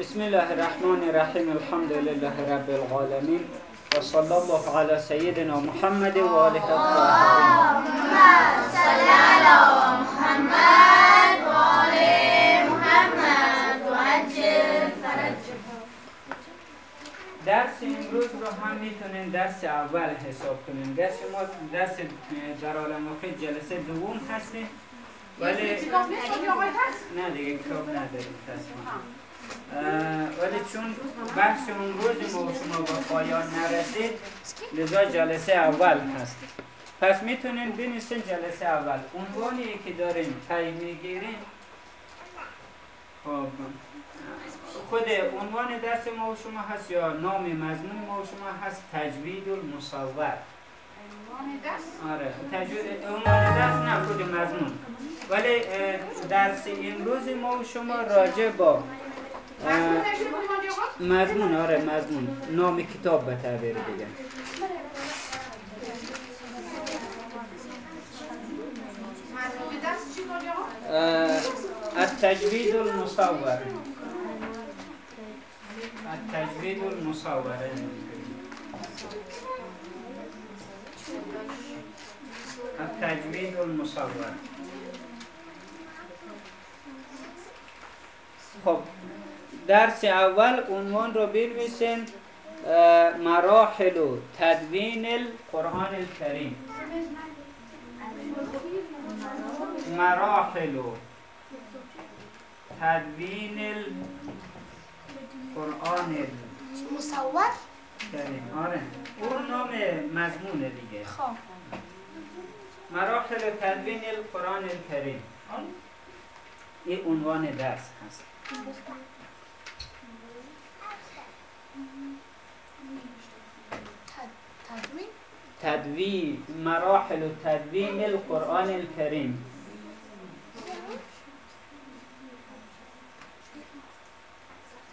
بسم الله الرحمن الرحیم الحمد لله رب العالمین و صلی الله علی سیدنا محمد و آله الطاهرین صل على محمد وآل محمد وعجل فرجهم درس امروز رو هم میتونیم درس اول حساب کنیم درس ما درس در عالم جلسه دوم هستیم ولی نه دیگه کتاب نداریم تصمیم ولی چون بحث اون روز ما شما با پایان نرسید لذا جلسه اول هست. پس می‌تونین بنویسین جلسه اول. عنوانی که داریم پی می‌گیریم خب. خود عنوان درس ما و شما هست یا نام مضمون ما و شما هست؟ تجوید المصور آره. تجوید عنوان درس نه خود مضمون. ولی درس امروز ما و شما راجع با مضمون آره مضمون. نام کتاب به تعبیر دیگه. التجوید المصور. التجوید المصور. التجوید المصور. خب درس اول عنوان رو بنویسین مراحل و تدوین القرآن الکریم. مراحل و تدوین القرآن مصور؟ الکریم. آره. اون نام مضمون دیگه. خب. مراحل تدوین القرآن الکریم. این عنوان درس هست تدوین تدوین مراحل تدوین القرآن الکریم.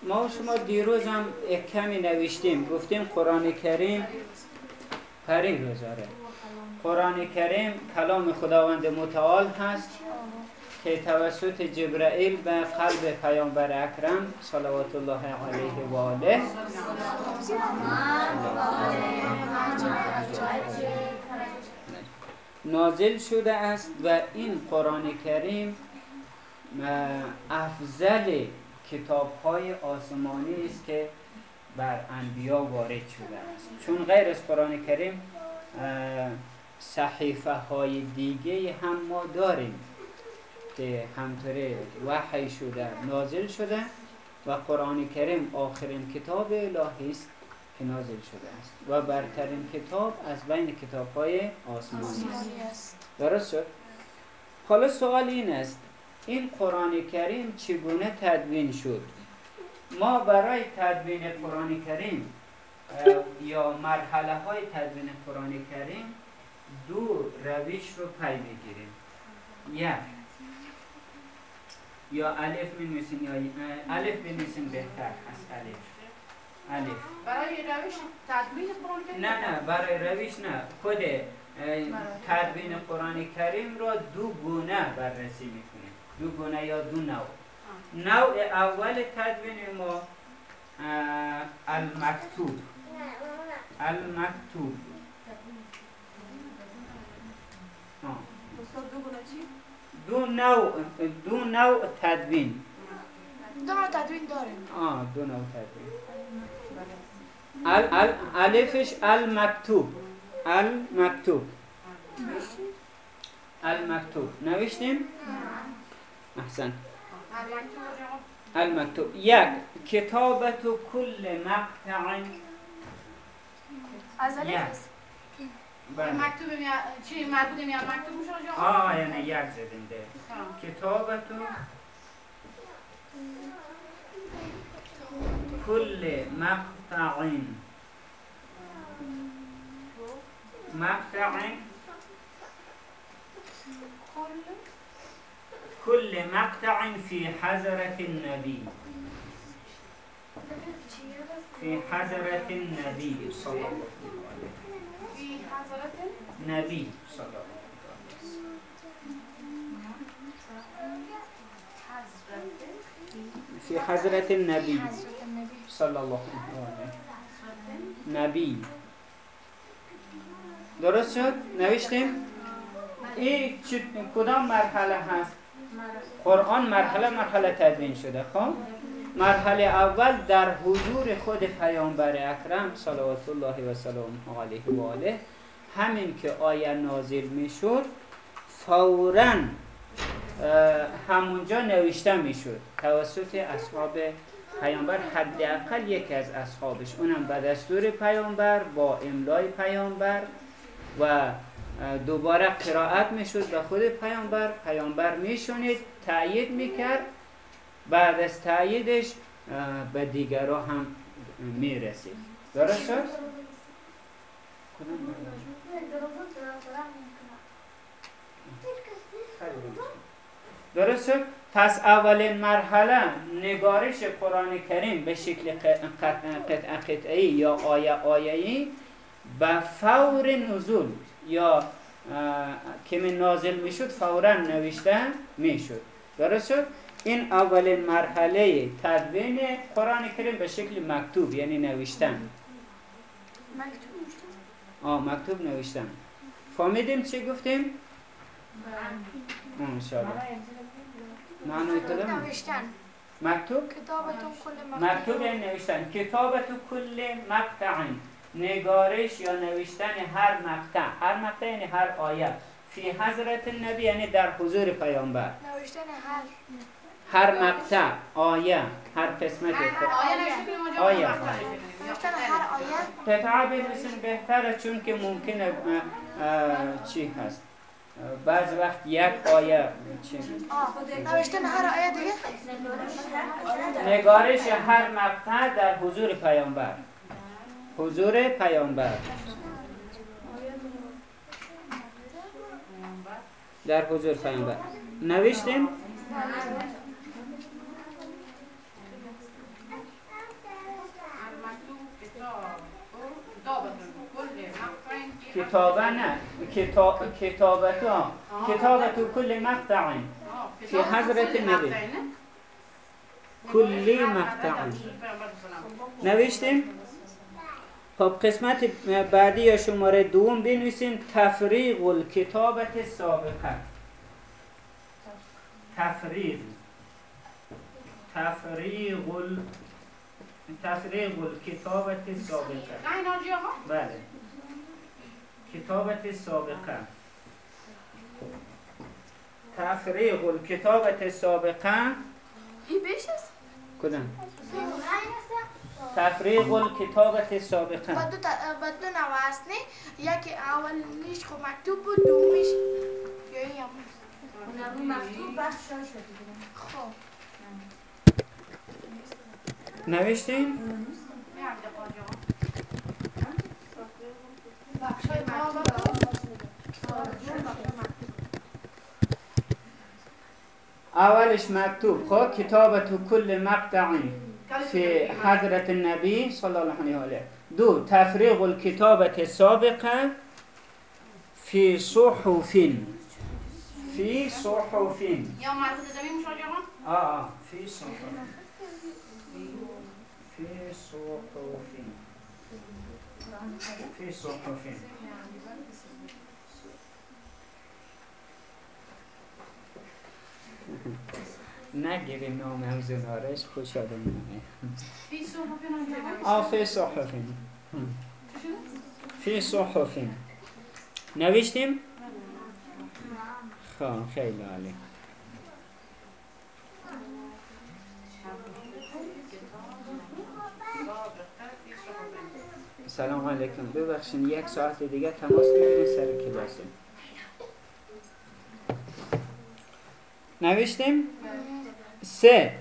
ما شما دیروز هم کمی نوشتیم گفتیم قرآن کریم پری روزاره قرآن کریم کلام خداوند متعال هست. که توسط جبرائیل به قلب پیامبر اکرم صلوات الله علیه و آله. نازل شده است و این قرآن کریم افضل کتاب های آسمانی است که بر انبیا وارد شده است. چون غیر از قرآن کریم صحیفه های دیگه هم ما داریم. که همطوره وحی شده نازل شده و قرآن کریم آخرین کتاب الهی است که نازل شده است. و برترین کتاب از بین کتاب های آسمانی است. درست شد؟ حالا سوال این است این قرآن کریم چگونه تدوین شد؟ ما برای تدوین قرآن کریم یا مرحله های تدوین قرآن کریم دو روش رو پی می‌گیریم. یک یا الف بنویسین یا الف بنویسین بهتر هست الف. الف. برای روش تدوین قرآن کریم نه نه برای روش نه. خود تدوین قرآن کریم را دو گونه بررسی می‌کنیم. دو گونه یا دو نوع. نوع اول تدوین ما المکتوب. المکتوب. دو گونه چی؟ دو نوع دو نوع تدوین. دو نوع تدوین داریم. آه دو نوع تدوین. ال ال الفش المکتوب. المکتوب. المکتوب. نوشتیم؟ احسن. المکتوب. یک. کتابت کل مقطع. از الف. مکتوب میاد چی مربوط میاد مکتوب میشه؟ آه یعنی یک زدیم ده. کتابت کل مقطع مقطع كل مقطع في حضرة النبي في حضرة النبي صلى الله عليه وسلم نبي صلى الله عليه النبی صلی الله علیه و آله. نبی درست شد؟ نوشتیم؟ این چه- کدام مرحله هست؟ قرآن مرحله مرحله تدوین شده خب؟ مرحله اول در حضور خود پیامبر اکرم صلوات الله و سلامه علیه و آله همین که آیه نازل می‌شد فورا همونجا نوشته می‌شد. توسط اصحاب پیامبر حداقل یکی از اصحابش اونم به دستور پیامبر با املای پیامبر و دوباره قرائت می‌شد به خود پیامبر. پیامبر میشونید تأیید می‌کرد. بعد از تأییدش اه، به دیگرها هم می‌رسید درست شد؟ درست شد؟ پس اولین مرحله نگارش قرآن کریم به شکل ق- قط- قطعه قطعی یا آیه آیه‌ای به فور نزول یا که نازل می‌شد فورا نوشته می‌شد درست شد؟ این اولین مرحله تدوین قرآن کریم به شکل مکتوب یعنی نوشتن. آه مکتوب نوشتن. فهمیدیم چی گفتیم؟ انشاءالله معنی کدام؟ نوشتن. مکتوب؟ مکتوب. یعنی نوشتن. کتابت کل مقطع نگارش یا نوشتن هر مقطع. هر مقطع یعنی هر آیه. فی حضرت النبی یعنی در حضور پیامبر. نوشتن هر. هر مقطع آیه هر قسمت آیه آیه. قطعه بنویسین بهتره چون که ممکنه چی هست؟ بعض وقت یک آیه چی؟ نوشتن هر آیه دیگه؟ نگارش هر مقطع در حضور پیامبر. حضور پیامبر. در حضور پیامبر. نوشتیم المکتوب کتاب کتابتون کل مقطع فی کتابه نه. کتاب کتابتا. کتابت کل مقطع فی حضرت نه؟ کلی مقطع. نوشتیم؟ خب قسمت بعدی یا شماره دوم بنویسین. تفریق الکتابت سابقه تفریق تفریق ال... تفریق الکتابت سابقه بله. کتابت سابقه. تفریق الکتابت سابقه. کدام؟ تفریق الکتابت سابقه. با دو, با دو نوع نه؟ یکی اولیش خب مکتوب بود دومیش یا این هم خب. نوشتین؟ آقا. أولش مکتوب خب کتابت کل مقطع في حضرة النبي صلى الله عليه وسلم دو تفريغ الكتابة السابقة في صحف. في صحف. آقا آه آه في صحف. في صحف. في صحف. نگیری نام هم زنارش خوش آدم فی. آه في صحف چی شده؟ فی صحف نوشتیم؟ خب خیلی عالی سلام علیکم ببخشید یک ساعت دیگه تماس می‌گیرین سر کلاسه نوشتیم؟ سه.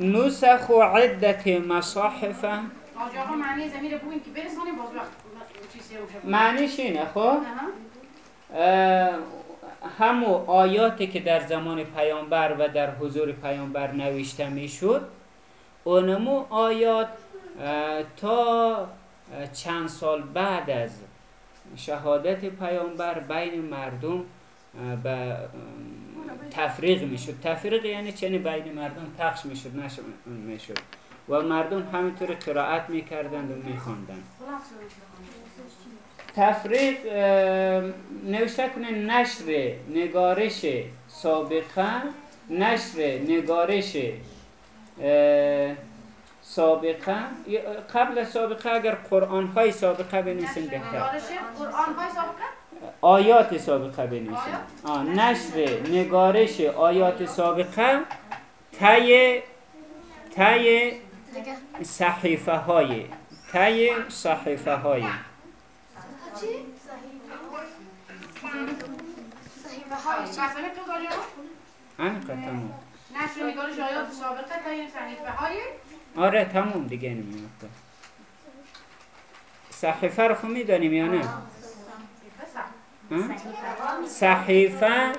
نسخ عدت مصاحف معنی بگوین که برسانیم باز وقت معنیش اینه خب؟ همو آیاتی که در زمان پیامبر و در حضور پیامبر نوشته می‌شد اونمو آیات تا چند سال بعد از شهادت پیامبر بین مردم به تفریق می‌شد. تفریق یعنی چنین بین مردم پخش می‌شد می‌شد و مردم همینطور قرائت می‌کردند و میخواندند. تفریق نوشته کنه نشر نگارش سابقه نشر نگارش سابقه. قبل سابقه اگر قرآن های سابقه بنویسیم بهتر. قرآن های سابقه؟ آیات سابقه بنویسیم. نشر نگارش آیات سابقه تای تای صحیفه های تای صحیفه های نشر نگارش آیات سابقه تای صحیفه های آره تموم دیگه نمیاد صحیفه رو خود می‌دانیم یا نه؟ صحیفه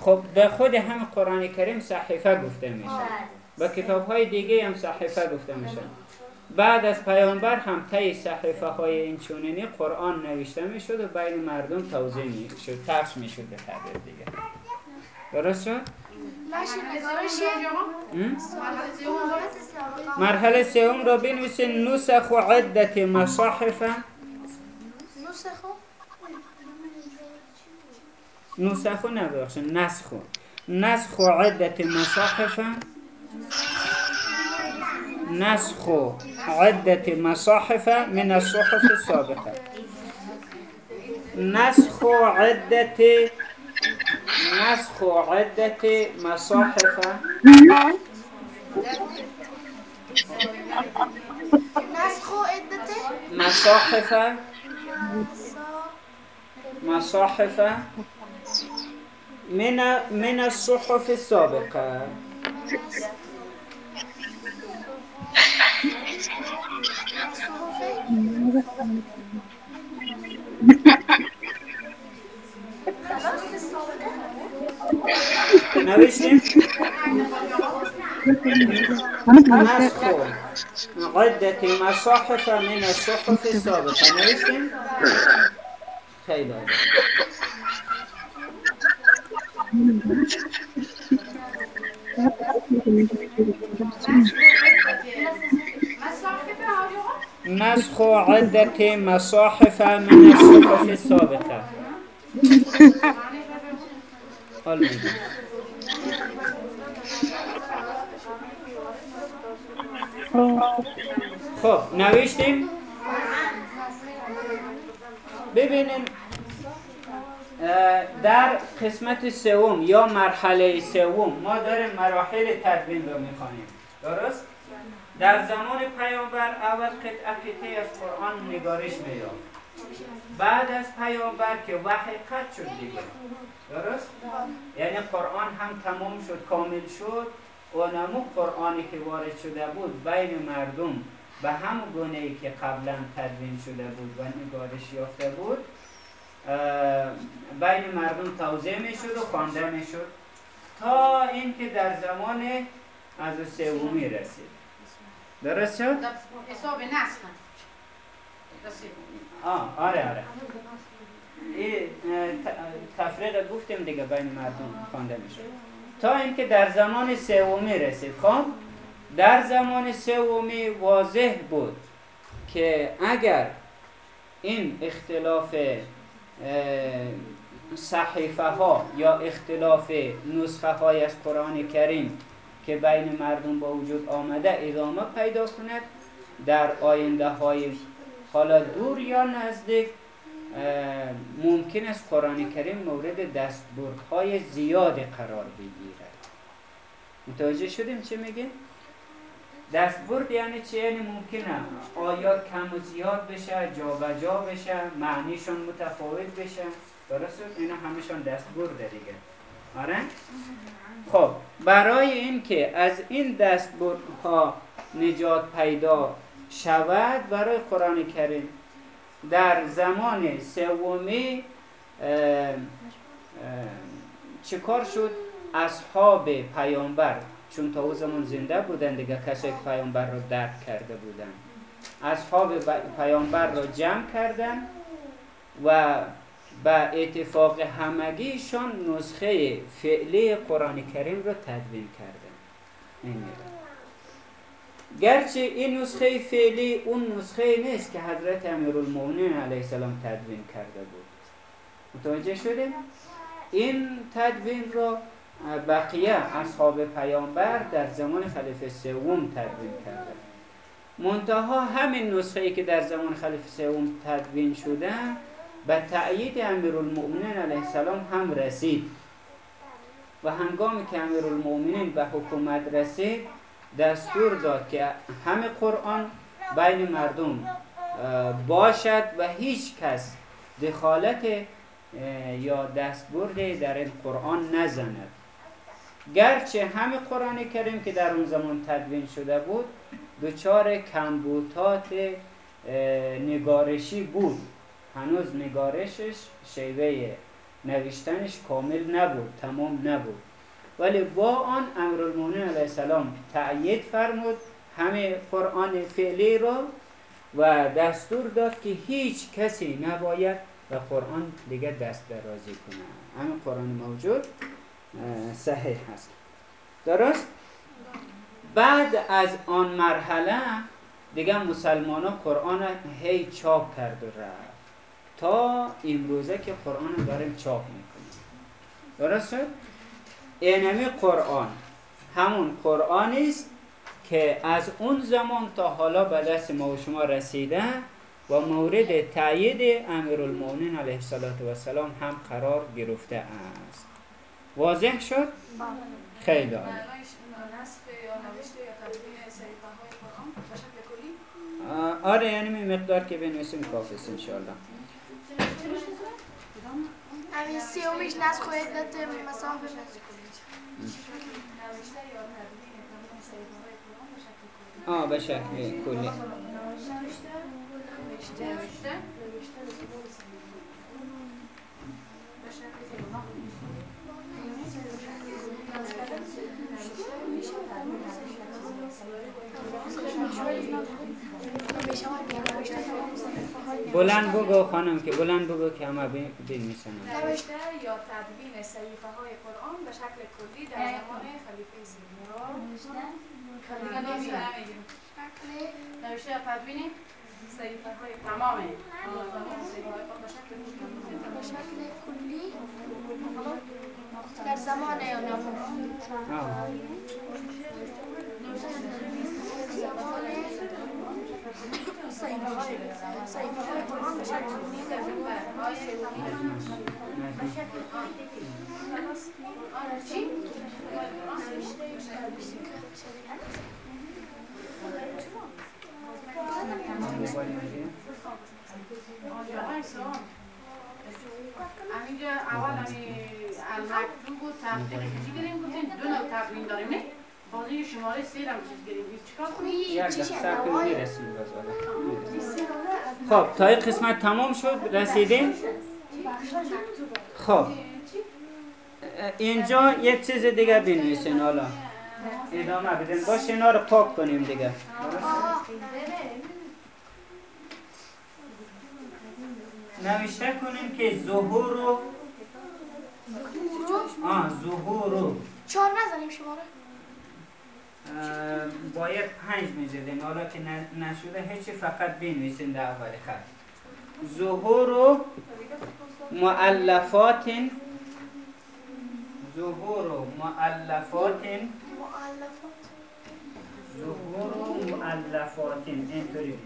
خب به خود هم قرآن کریم صحیفه گفته میشه. به کتاب های دیگه هم صحیفه گفته میشه. بعد از پیامبر هم طی صحیفه های این چونینی قرآن نوشته می‌شد و بین مردم توضیح می‌شد پخش می‌شد به تعبیر دیگه. درست شد؟ مرحله سوم را بنویسین. نسخ و عدت مصاحف نسخ؟ نه ببخشید نسخ نسخ و عدت مصاحف. نسخ عدة مصاحف من الصحف السابقة. نسخ عدة نسخ عدة مصاحف. نسخ عدة؟ مصاحف. مصاحف. من من الصحف السابقة. نوشتیم نسخ عدة مصاحف من الصحف السابقة. نوشتیم خیلی نسخ عدة مصاحف من الصحف السابقة خب نوشتیم؟ ببینیم. در قسمت سوم یا مرحله سوم ما داریم مراحل تدوین رو می‌خوانیم درست؟ در زمان پیامبر اول قطعه قطعه از قرآن نگارش میاد بعد از پیامبر که وحی قد شد دیگه درست؟ یعنی قرآن هم تمام شد کامل شد و نمو قرآنی که وارد شده بود بین مردم به هم گونه ای که قبلا تدوین شده بود و نگارش یافته بود بین مردم توضیح می شد و خوانده می شد تا اینکه در زمان از سومی رسید. درست شد؟ حساب نسخ آه آره آره. تفریق گفتیم دیگه بین مردم خوانده میشه تا اینکه در زمان سومی رسید. خب در زمان سومی واضح بود که اگر این اختلاف صحیفه ها یا اختلاف نسخه های از قرآن کریم که بین مردم با وجود آمده ادامه پیدا کند در آینده های حالا دور یا نزدیک ممکن است قرآن کریم مورد های زیاد قرار بگیرد متوجه شدیم چه میگیم؟ دستبرد یعنی چه؟ یعنی ممکنه. آیات کم و زیاد بشه جا جا بشه معنیشون متفاوت بشه؟ درست اینا همشون دستبرد دیگه. آره؟ خب برای اینکه از این ها نجات پیدا شود برای قرآن کریم در زمان سومی چه کار شد؟ اصحاب پیامبر. چون تا او زمان زنده بودن دیگه کسی که پیامبر رو درک کرده بودن. اصحاب پیامبر رو جمع کردن و به اتفاق همگیشان نسخه فعلی قرآن کریم رو تدوین کرده این گرچه این نسخه فعلی اون نسخه نیست که حضرت امیرالمومنین علیه السلام تدوین کرده بود. متوجه شده؟ این تدوین را بقیه اصحاب پیامبر در زمان خلیفه سوم تدوین کرده. منتها همین نسخه ای که در زمان خلیفه سوم تدوین شده به تأیید امیرالمؤمنین علیه السلام هم رسید. و هنگامی که امیرالمؤمنین به حکومت رسید دستور داد که همه قرآن بین مردم باشد و هیچ کس دخالت یا دستبرد در این قرآن نزند. گرچه همه قرآن کریم که در اون زمان تدوین شده بود دچار کمبوتات نگارشی بود. هنوز نگارشش شیوه نوشتنش کامل نبود تمام نبود. ولی با آن امرالمومنین علیه السلام تأیید فرمود همه قرآن فعلی را و دستور داد که هیچ کسی نباید به قرآن دیگه دست درازی کنه. همین قرآن موجود صحیح هست. درست؟ بعد از آن مرحله دیگه مسلمان ها قرآن هی چاپ کرد و رفت. تا امروزه که قرآن داریم چاپ می‌کنیم. درست شد؟ اینمی قرآن. همون قرآن است که از اون زمان تا حالا به دست ما و شما رسیده و مورد تایید امیرالمومنین علیه السلام هم قرار گرفته است. واضح شد؟ خیلی عالی. آره یعنی مقدار که بنویسیم کافی است انشاءالله. همین سیومیش نسخ و عدت مسافه آه به شکل کلی. بلند بگو خانم که بلند بگو که همه بنویسن نوشته یا تدوین صحیفه های قرآن به شکل کلی در زمان خلیفه سیدنا نوشته؟ تدوین صحیفه های تمام به شکل کلی. در زمان همینجا اول همین المکتوب و تحقیق چی داریم شماره چیز خب تا این قسمت تمام شد رسیدیم؟ خب. اینجا یک چیز دیگه بنویسین حالا. ادامه بدین. باش اینا رو پاک کنیم دیگه. نوشته کنیم که ظهور رو آه ظهور رو چهار نزنیم شما رو. باید پنج می‌زدیم. حالا که نشده هیچی فقط بنویسین در اول خط. ظهور معلفات ظهور معلفات ظهور معلفات اینطوری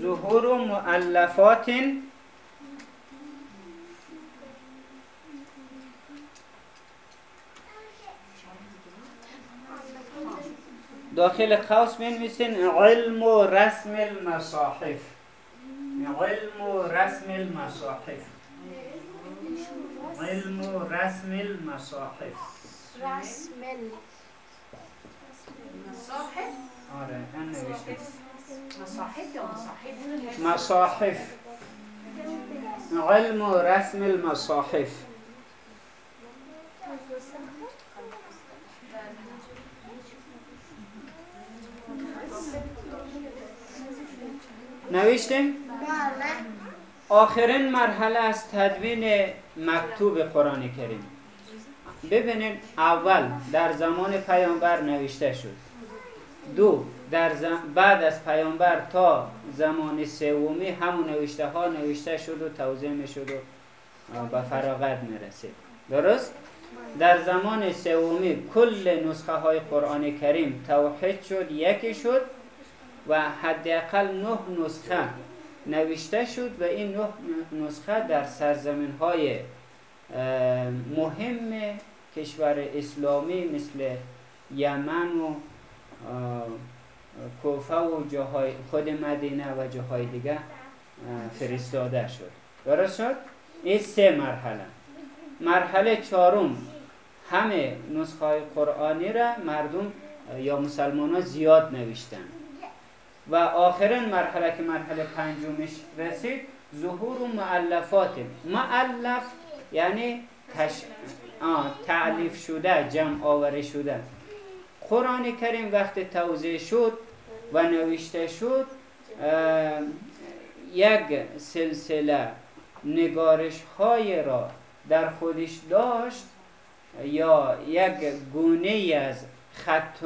ظهور معلفات داخل قوس بنویسین علم و رسم المصاحف. علم و رسم المصاحف. علم و رسم المصاحف. رسم مصاحف؟ آره من نوشته. مصاحف یا مصاحف؟ مصاحف. علم و رسم المصاحف. نوشتیم؟ بله. آخرین مرحله از تدوین مکتوب قرآن کریم. ببینید اول در زمان پیامبر نوشته شد. دو در بعد از پیامبر تا زمان سومی همون نوشته ها نوشته شد و توضیح می شد و به فراغت می رسید درست؟ در زمان سومی کل نسخه های قرآن کریم توحید شد یکی شد. و حداقل نه نسخه نوشته شد و این نه نسخه در سرزمین های مهم کشور اسلامی مثل یمن و کوفه و جاهای خود مدینه و جاهای دیگه فرستاده شد. درست شد؟ این سه مرحله. مرحله چهارم همه نسخه قرآنی را مردم یا مسلمان ها زیاد نوشتن. و آخرین مرحله که مرحله پنجمش رسید ظهور و معلفات معلف یعنی تش... تعلیف شده جمع آوری شده. قرآن کریم وقت توضیح شد و نوشته شد یک سلسله نگارش های را در خودش داشت یا یک گونه از خط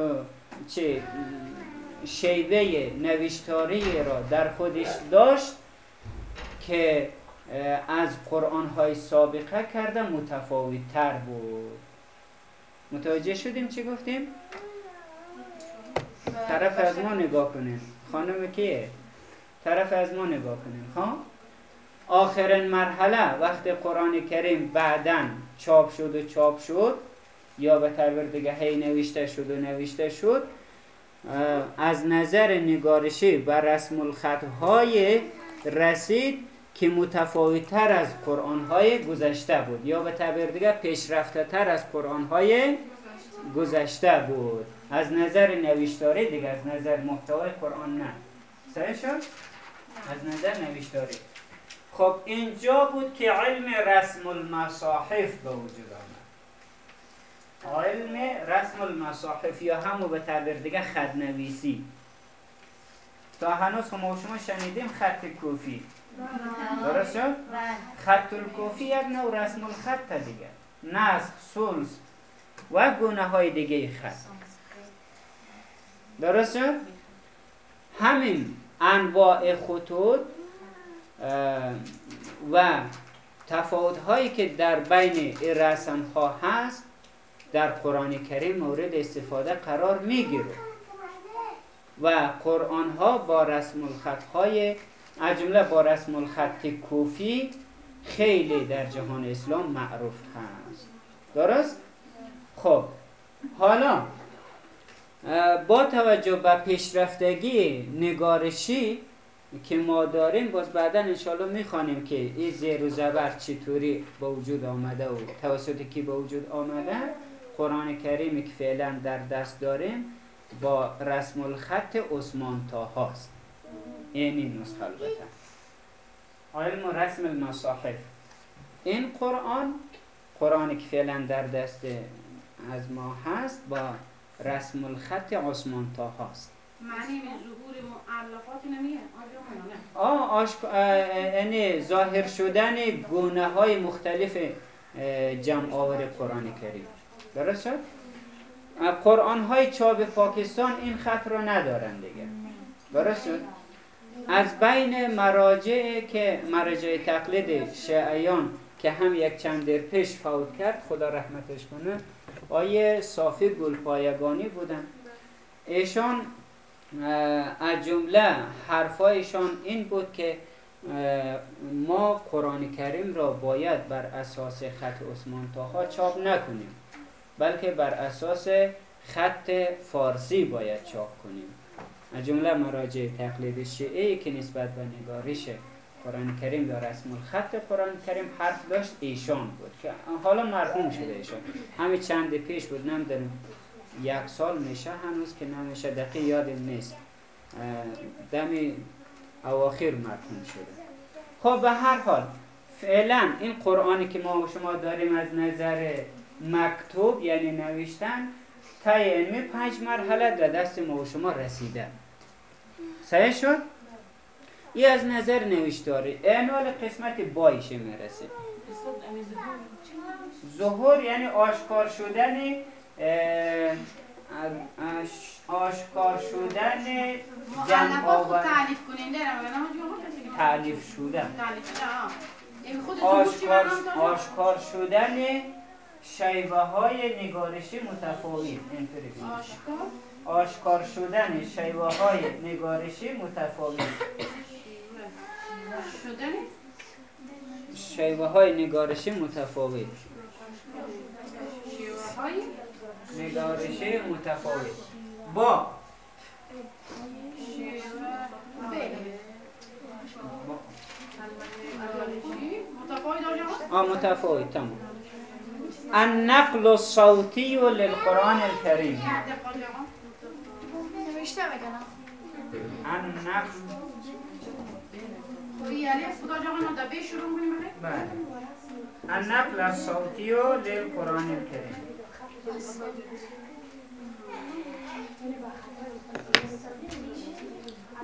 چه شیوه نوشتاری را در خودش داشت که از قرآن های سابقه کرده متفاوت تر بود متوجه شدیم چی گفتیم؟ طرف از ما نگاه کنیم خانم کیه؟ طرف از ما نگاه کنیم ها؟ آخرین مرحله وقت قرآن کریم بعدا چاپ شد و چاپ شد یا به تعبیر دیگه هی نوشته شد و نوشته شد از نظر نگارشی و رسم الخط های رسید که متفاوتتر از قرآن های گذشته بود یا به تعبیر دیگه پیشرفته تر از قرآن های گذشته بود. از نظر نوشتاری دیگه از نظر محتوای قرآن نه. صحیح شد؟ از نظر نوشتاری. خب اینجا بود که علم رسم المصاحف به وجود علم رسم المصاحف یا همو به تعبیر دیگه خط نویسی تا هنوز ما شما شنیدیم خط کوفی درست شد؟ خط الکوفی یک نوع رسم الخط دیگه نسخ، سلس و گونه های دیگه خط درست شد؟ همین انواع خطوط و تفاوت هایی که در بین رسم ها هست در قرآن کریم مورد استفاده قرار می‌گیره. و قرآن ها با رسم الخط های جمله با رسم الخط کوفی خیلی در جهان اسلام معروف هست. درست؟ خب حالا با توجه به پیشرفتگی نگارشی که ما داریم باز بعدا انشالله می‌خوانیم که این زیر و زبر چطوری به وجود آمده و توسط کی به وجود آمده. قرآن کریمی که فعلا در دست داریم با رسم الخط عثمان تا هاست این نسخه البته. علم و رسم المصاحف. این قرآن قرآنی که فعلا در دست از ما هست با رسم الخط عثمان تا هاست معنی ظهور معلفات نمیه؟ آه آشک... یعنی ظاهر شدن گونه های مختلف جمع آور قرآن کریم. درست شد؟ قرآن های چاپ پاکستان این خط رو ندارن دیگه درست شد؟ از بین مراجع که مراجع تقلید شیعیان که هم یک چند در پیش فوت کرد خدا رحمتش کنه آیه صافی گلپایگانی بودن ایشان از جمله حرفایشان این بود که ما قرآن کریم را باید بر اساس خط عثمان تاها چاپ نکنیم بلکه بر اساس خط فارسی باید چاپ کنیم. از جمله مراجع تقلید شیعه که نسبت به نگارش قرآن کریم یا رسم الخط قرآن کریم حرف داشت ایشان بود که حالا مرحوم شده ایشان. همین چند پیش بود نمی‌دونم یک سال میشه هنوز که نمیشه دقیق یادم نیست. دمی اواخر مرحوم شده. خب به هر حال فعلا این قرآنی که ما و شما داریم از نظر مکتوب یعنی نوشتن تای علمی پنج مرحله در دست ما و شما رسیده. صحیح شد؟ ای از نظر نوشتاری اینال قسمت بایش می‌رسه؟ ظهور یعنی آشکار شدن آشکار شدن جمع آور تعلیف کننده تعلیف شدن یعنی آشکار, آشکار شدن شیوه های نگارشی متفاوت. آشکار آشکار شدن شیوه های نگارشی متفاوت. شدن؟ شیوه های نگارشی متفاوت. شیوه های نگارشی متفاوت. با آه متفاوت تمام. النقل الصوتی للقرآن الكريم. النقل. الصوتی للقرآن الكريم.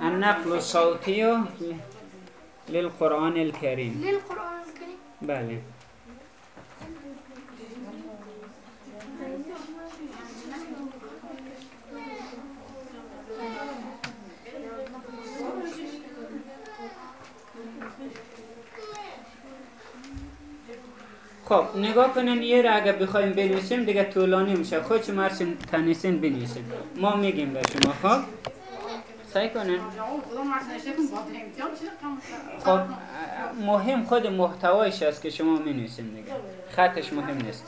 النقل الصوتی للقرآن الكريم. للقرآن الكريم. بله. خب نگاه کنین یه را اگر بخوایم بنویسیم دیگه طولانی میشه. خود چه مرسیم تنیسین بنویسیم. ما میگیم به شما خب؟ سعی کنین. خب مهم خود محتوایش است که شما نویسیم دیگه. خطش مهم نیست.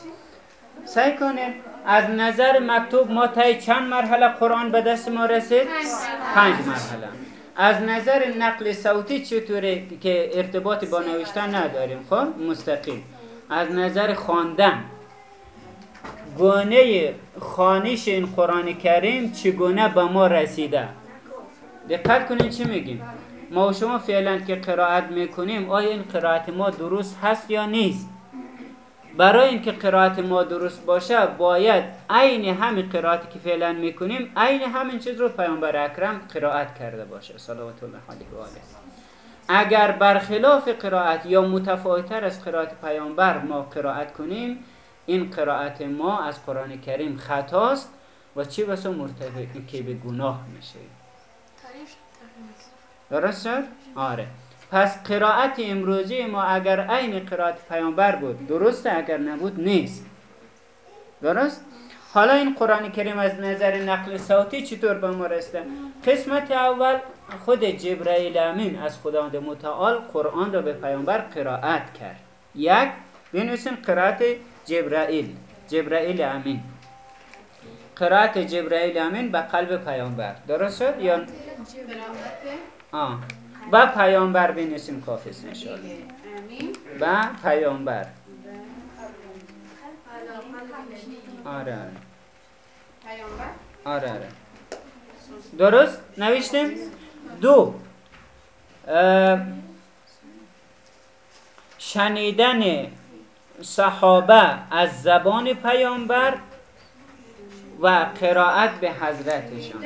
سعی کنین. از نظر مکتوب ما تای چند مرحله قرآن به دست ما رسید؟ پنج مرحله. از نظر نقل صوتی چطوره که ارتباط با نوشتن نداریم؟ خب مستقیم. از نظر خواندن. گونه خانش این قرآن کریم چگونه به ما رسیده؟ دقت کنید چی میگیم. ما و شما فعلا که قرائت می‌کنیم آیا این قرائت ما درست هست یا نیست؟ برای اینکه قرائت ما درست باشه باید عین همین قرائتی که فعلا می‌کنیم عین همین چیز رو پیامبر اکرم قرائت کرده باشه. صلوات الله علیه و آله. اگر برخلاف قرائت یا متفاوتتر از قرائت پیامبر ما قرائت کنیم این قرائت ما از قرآن کریم خطاست و چی بسا مرتبط که به گناه میشه. درست شد؟ آره. پس قرائت امروزی ما اگر عین قرائت پیامبر بود درسته اگر نبود نیست. درست؟ حالا این قرآن کریم از نظر نقل صوتی چطور به ما رسته؟ قسمت اول خود جبرائیل امین از خداوند متعال قرآن را به پیامبر قرائت کرد. یک بنویسیم قرائت جبرائیل جبرائیل امین. قرائت جبرائیل امین به قلب پیامبر. درست شد یا آه. با پیامبر بنویسیم کافی است با پیامبر. آره آره. آره آره. درست؟ نوشتیم؟ دو. شنیدن صحابه از زبان پیامبر و قرائت به حضرتشان.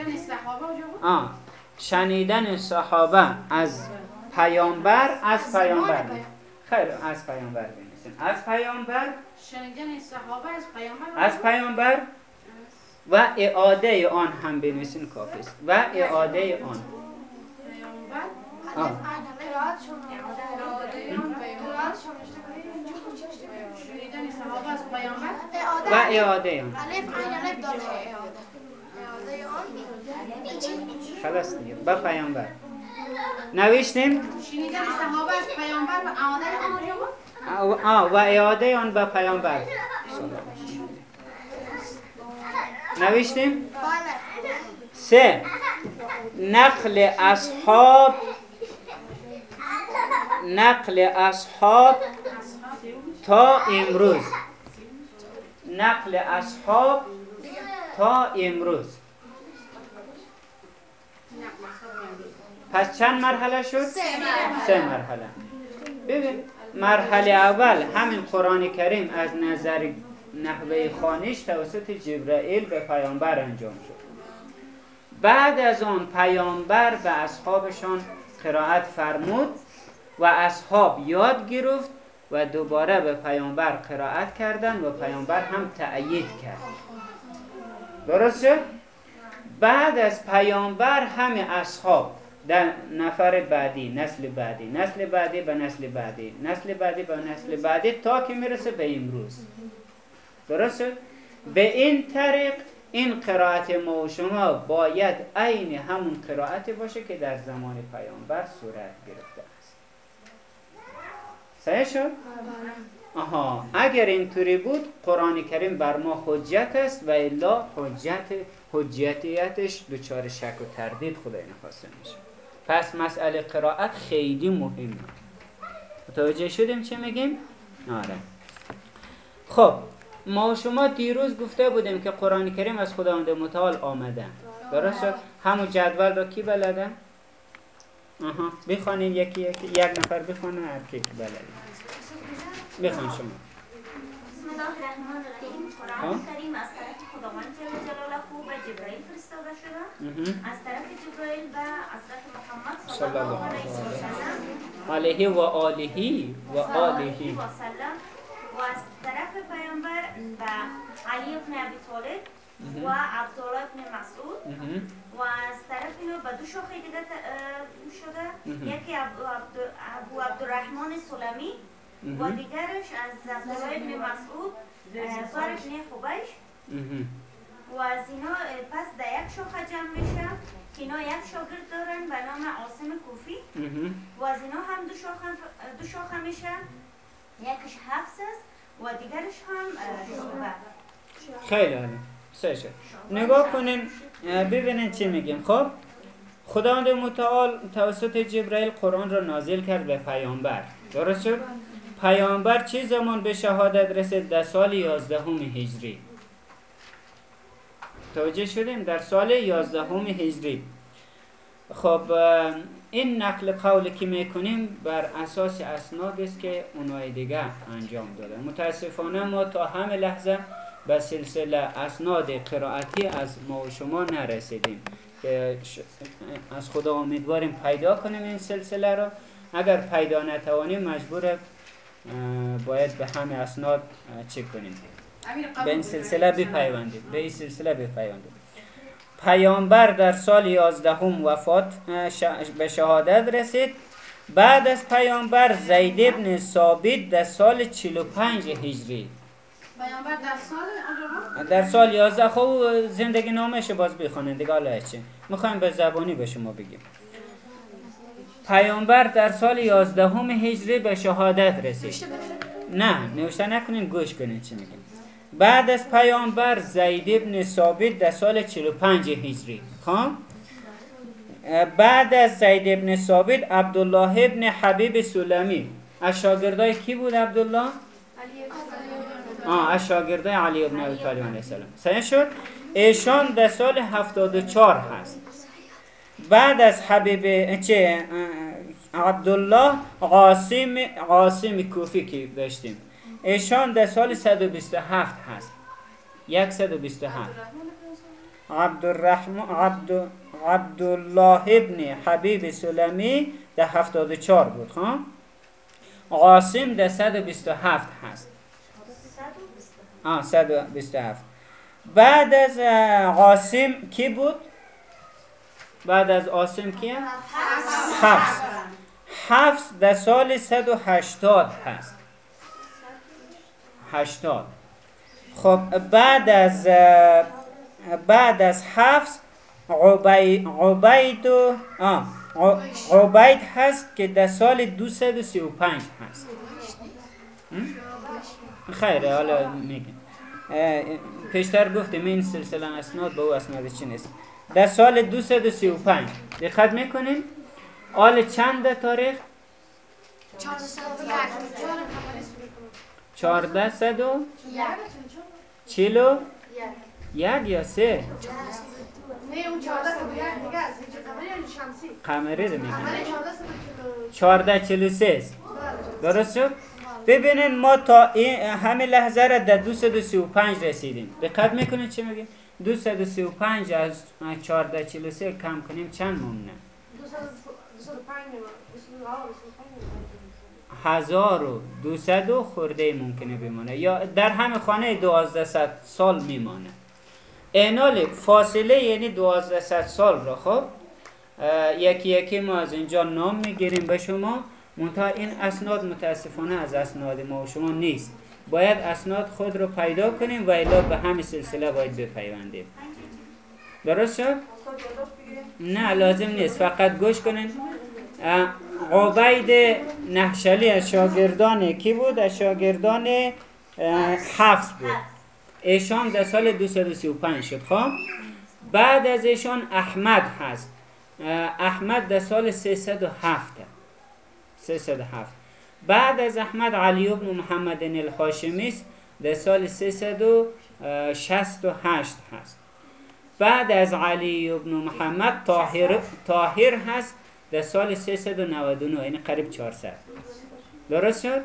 آه. شنیدن صحابه از پیامبر از پیامبر. خیر از پیامبر بنویسیم. از پیامبر شنیدن صحابه از پیامبر از پیامبر؟ و اعاده آن هم بنویسین کافی است و اعاده آن. و اعاده آن. خلاص دیگه. با پیامبر. نوشتیم؟ شنیدن صحابه از پیامبر و اعاده آن و اعاده آن به پیامبر. نوشتیم؟ سه. نقل اصحاب نقل اصحاب تا امروز. نقل اصحاب تا امروز. پس چند مرحله شد؟ سه مرحله. ببین. مرحله اول همین قرآن کریم از نظر نحوه خانش توسط جبرائیل به پیامبر انجام شد بعد از آن پیامبر به اصحابشان قرائت فرمود و اصحاب یاد گرفت و دوباره به پیامبر قرائت کردن و پیامبر هم تأیید کرد درسته؟ بعد از پیامبر همه اصحاب در نفر بعدی نسل بعدی. نسل بعدی به نسل بعدی. نسل بعدی به نسل بعدی تا که می‌رسه به امروز. درسته؟ به این طریق این قرائت ما و شما باید عین همون قرائت باشه که در زمان پیامبر صورت گرفته است. صحیح شد؟ آها. اگر اینطوری بود قرآن کریم بر ما حجت است و الا حجت حجتیتش دچار شک و تردید خدای نخواسته میشه. پس مسئله قرائت خیلی مهمه. متوجه شدیم چه میگیم؟ آره. خب ما شما دیروز گفته بودیم که قرآن کریم از خداوند متعال آمده. درست شد؟ همون جدول را کی بلده؟ آها بخوانین یکی یکی یک نفر بخونه هر کی بلده. بخوان شما. بسم الله الرحمن الرحیم. قرآن کریم از طرف خداوند جل جلاله به جبرائیل شده از طرف جبرائیل به حضرت محمد صلی الله علیه و سلم. علیه و آله و آله. و سلم. و از طرف پیامبر به علی ابن ابی طالب و عبدالله ابن مسعود. و از طرف اینو به دو شاخه دیگه شده. یکی ابو عبدالرحمن سلمی و دیگرش از عبدالله ابن مسعود سارش نه خوبش و از اینا پس در یک شاخه جمع میشه که اینا یک شاگرد دارن به نام عاصم کوفی. و از اینا هم دو شاخه, دو شاخه میشه. یکش حفظ است و دیگرش هم شعبه. خیلی عالی. سه نگاه کنین ببینین چی میگیم. خب خداوند متعال توسط جبرائیل قرآن را نازل کرد به پیامبر. درست شد؟ پیامبر چه زمان به شهادت رسید؟ در سال یازدهم هجری. توجه شدیم در سال یازدهم هجری. خب این نقل قول که می‌کنیم بر اساس اسناد است که اونای دیگه انجام داده. متاسفانه ما تا همه لحظه به سلسله اسناد قرائتی از ما و شما نرسیدیم از خدا امیدواریم پیدا کنیم این سلسله را. اگر پیدا نتوانیم مجبور باید به همه اسناد چک کنیم. به این سلسله بپیوندیم به این سلسله بپیوندیم پیامبر در سال یازدهم وفات به شهادت رسید. بعد از پیامبر زید ابن ثابت در سال 45 هجری. پیامبر در سال در سال 11 خب زندگی نامش باز بخونن دیگه حالا چه می‌خوایم به زبانی به شما بگیم. پیامبر در سال 11 هجری به شهادت رسید. نه نوشته نکنین گوش کنین چی میگیم. بعد از پیامبر زید ابن ثابت در سال 45 هجری خب؟ بعد از زید ابن ثابت عبدالله ابن حبیب سلمی از شاگردای کی بود عبدالله؟ آه از شاگردای علی ابن ابی طالب علیه السلام. صحیح شد؟ ایشان در سال 74 هست. بعد از حبیب چه؟ عبدالله قاسم قاسم کوفی که داشتیم. ایشان در سال 127 هست. 127 عبدالرحمن عبد عبدالله ابن حبیب سلمی در 74 بود خب؟ قاسم در 127 هست. آه 127 بعد از قاسم کی بود؟ بعد از قاسم کیه؟ حفظ. حفظ. در سال 180 هست. هشتاد. خب بعد از بعد از حفظ عبید عبید عبید هست که در سال 235 هست. خیره حالا میگم. پیشتر گفتیم این سلسله اسناد به او اسناد چی نیست. در سال 235 دقت می‌کنیم آل چند تاریخ؟ چهارده صد و چلو یک یا سه. نه چهارده دیگه قمری رو میگن چهارده چلو سه. درست شد؟ ببینین ما تا همه لحظه را در 235 رسیدیم. دقت می‌کنید چی میگیم 235 از 1443 کم کنیم چند ممنه 1200 خورده ممکنه بمانه یا در همه خانه 1200 سال میمانه. اینال فاصله یعنی 1200 سال را. خب یکی یکی ما از اینجا نام می‌گیریم به شما. منتها این اسناد متاسفانه از اسناد ما و شما نیست. باید اسناد خود رو پیدا کنیم و الا به همین سلسله باید بپیوندیم. درست شد؟ نه لازم نیست. فقط گوش کنین. عبید نحشلی از شاگردان کی بود؟ از شاگردان حفظ بود. ایشان در سال 235 شد خب؟ بعد از ایشان احمد هست. احمد در سال 307 307 بعد از احمد علی ابن محمد الهاشمی است در سال 368 هست. بعد از علی ابن محمد طاهر, طاهر هست در سال 399 یعنی قریب 400 درست شد؟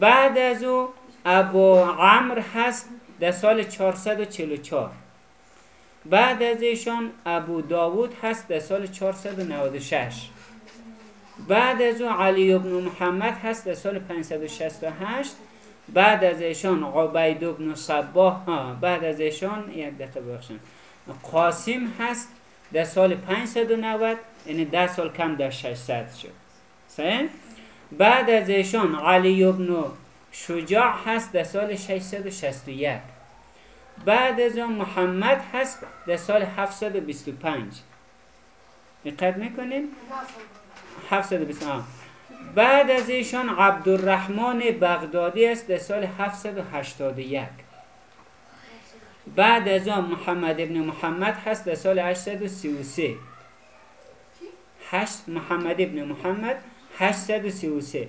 بعد از او ابو عمر هست در سال 444 بعد از ایشان ابو داوود هست در سال 496 بعد از او علی ابن محمد هست در سال 568 بعد از ایشان عبید ابن صباح بعد از ایشان یک دقیقه بخشن قاسم هست در سال 590 یعنی ده سال کم در 600 شد. صحیح؟ بعد از ایشان علی ابن شجاع هست در سال 661 بعد از اون محمد هست در سال 725 دقت می‌کنین 725 بعد از ایشان عبدالرحمن بغدادی است در سال 781 بعد از آن محمد ابن محمد هست در سال 833 هشت محمد ابن محمد 833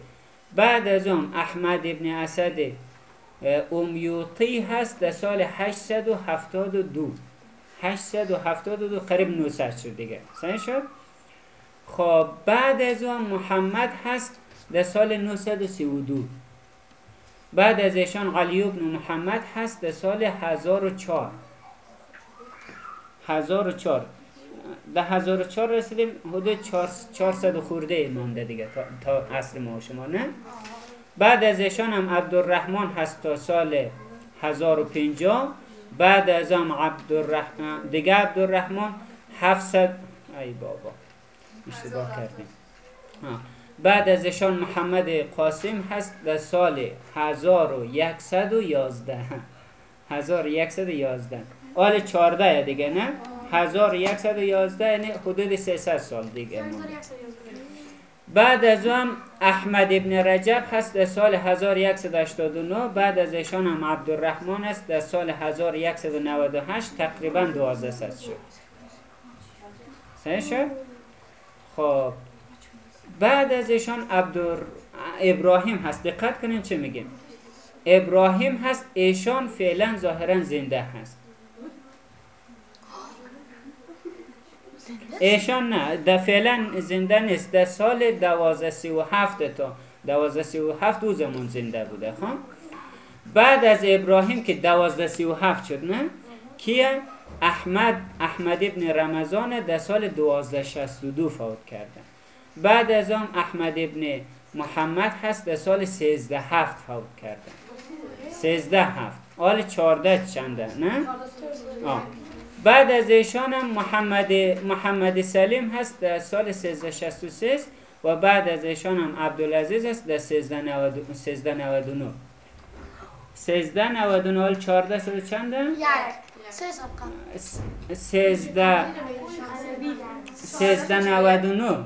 بعد از آن احمد ابن اسد امیوطی هست در سال 872 872 قریب 900 شد دیگه. سنه شد؟ خب بعد از آن محمد هست در سال 932 بعد از ایشان علی ابن محمد هست در سال 1004 1004 در 1004 رسیدیم حدود 400 خورده مانده دیگه تا, عصر ما و شما نه؟ بعد از ایشان هم عبدالرحمن هست تا سال 1050 بعد از هم عبدالرحمن دیگه عبدالرحمن 700 ای بابا اشتباه کردیم. بعد از ایشان محمد قاسم هست در سال 1111 1111 آل 14 دیگه نه؟ 1111 یعنی حدود 300 سال دیگه. بعد از هم احمد ابن رجب هست در سال 1189 بعد از ایشان هم عبدالرحمن است در سال 1198 تقریبا 12 شد. صحیح شد؟ خب. بعد از ایشان عبدالر... ابراهیم هست. دقت کنین چه میگیم. ابراهیم هست ایشان فعلا ظاهرا زنده هست. ایشان نه در فعلا زنده نیست. در سال دوازده سی و هفت تا دوازده سی و هفت او زمان زنده بوده خب؟ بعد از ابراهیم که دوازده سی و هفت شد نه؟ کیه؟ احمد احمد ابن رمضان در سال دوازده شست و دو فوت کرده. بعد از آن احمد ابن محمد هست در سال سیزده هفت فوت کرده. سیزده هفت. آل چارده چنده نه؟ آه. بعد از ایشان هم محمد, محمد سلیم هست در سال 1363 و بعد از ایشان هم عبدالعزیز هست در 1399 1399 حال 14 سال چنده؟ یک. سیزده. سیزده نود و نو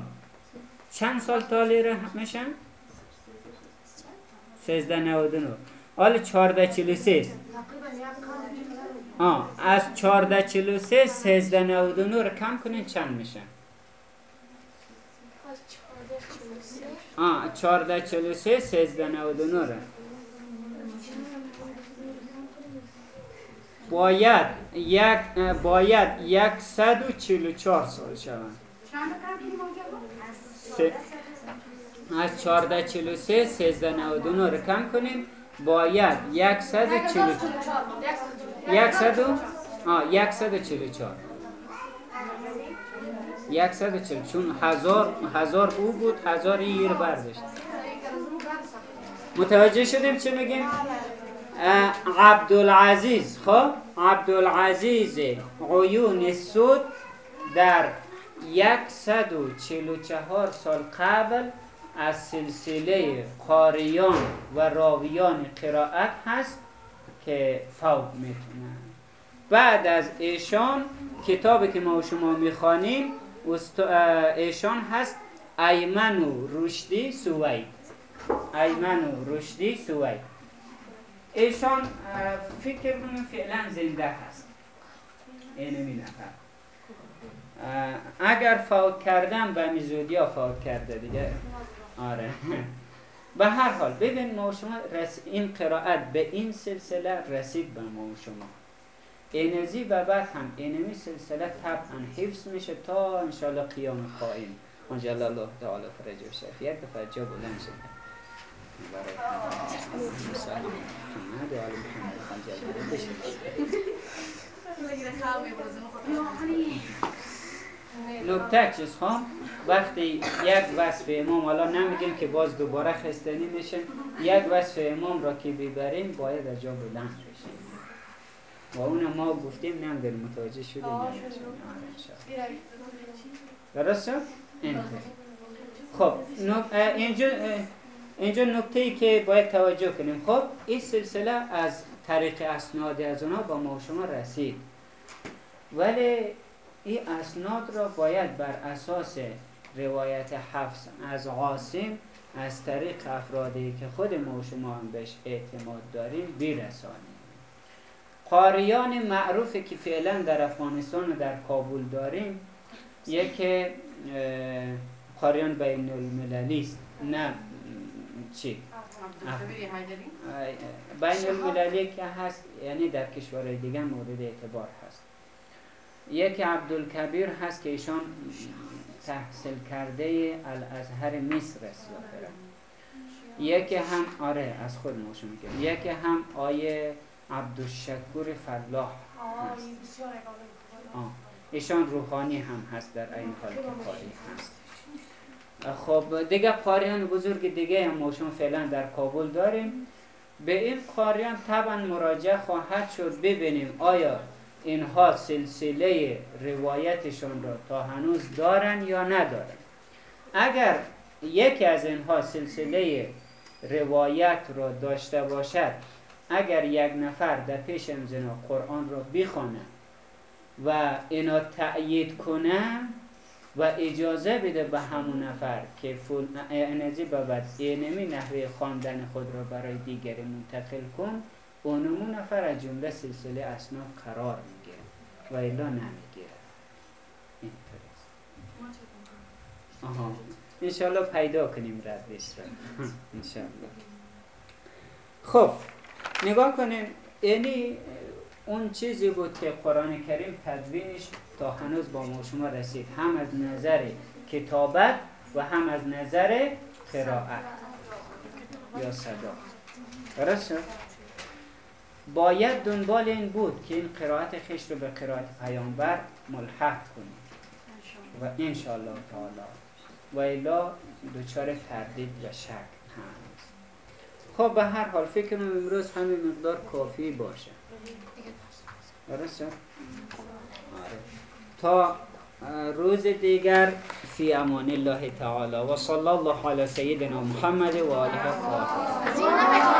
چند سال تالی را میشن؟ سیزده نود و نو حال چارده چلو سیز آه از 1443 1399 رو کم کنین چند میشه؟ آه 1443 1399 رو. باید یک باید 144 سال شوند از 1443 1399 رو کم کنیم. باید 144 100 آه 144 140 چون هزار هزار او بود هزار یه رو برداشت متوجه شدیم چه میگیم؟ عبدالعزیز. خب عبدالعزیز عیون سود در 144 سال قبل از سلسله قاریان و راویان قرائت هست که فوت می‌کنن بعد از ایشان کتابی که ما شما می‌خوانیم ایشان هست ایمن و رشدی سوید. ایمن و رشدی سوید. ایشان فکر کنیم فعلا زنده هست. اینمی نفر اگر فوت کردم به میزودی ها فوت کرده دیگه. آره. به هر حال ببین ما شما این قرائت به این سلسله رسید به ما شما. انرژی و بعد هم اینمی سلسله طبعا حفظ میشه تا انشالله قیام قائم انجال الله تعالی فرج و شرف یک دفعه جا بلند شد نکته چیز هم وقتی یک وصف امام حالا نمیگیم که باز دوباره خستنی میشه یک وصف امام را که ببریم باید از جا بلند بشیم. و اون ما گفتیم نمی‌دونیم متوجه شدیم درست شد؟ خب اینجا اینجا نکته ای که باید توجه کنیم. خب این سلسله از طریق اسناد از اونا با ما شما رسید. ولی این اسناد را باید بر اساس روایت حفظ از قاسم از طریق افرادی که خود ما شما هم بهش اعتماد داریم برسانیم قاریان معروفی که فعلا در افغانستان و در کابل داریم یک قاریان بین المللی است نه چی؟ بین المللی که هست یعنی در کشورهای دیگه مورد اعتبار هست. یک عبدالکبیر هست که ایشان تحصیل کرده الازهر مصر است یکی هم آره از خود موشو میگم یکی هم آیه عبدالشکور فلاح هست. ایشان روحانی هم هست در این حال که قاری هست. خب دیگه قاریان بزرگ دیگه هم ما فعلا در کابل داریم. به این قاریان طبعا مراجعه خواهد شد. ببینیم آیا اینها سلسله روایتشون را تا هنوز دارن یا ندارن؟ اگر یکی از اینها سلسله روایت را داشته باشد اگر یک نفر در پیش امزنا قرآن را بخونه و اینا تأیید کنه و اجازه بده به همون نفر که فول انرژی بابد اینمی نحوه خواندن خود را برای دیگری منتقل کن اونمون نفر از جمله سلسله اسناد قرار می‌گیره و الا نمی‌گیره. این آها. انشالله پیدا کنیم ردش را انشالله خب نگاه کنیم یعنی اون چیزی بود که قرآن کریم تدوینش تا هنوز با ما شما رسید. هم از نظر کتابت و هم از نظر قرائت یا صدا درست باید دنبال این بود که این قرائت خش رو به قرائت پیامبر ملحق کنیم و انشاءالله تعالی و الا دوچار تردید و شک هم خب به هر حال فکر امروز همین مقدار کافی باشه؟ آره. تا روز دیگر في أمان الله تعالى وصلى الله على سيدنا محمد وآله الطاهرين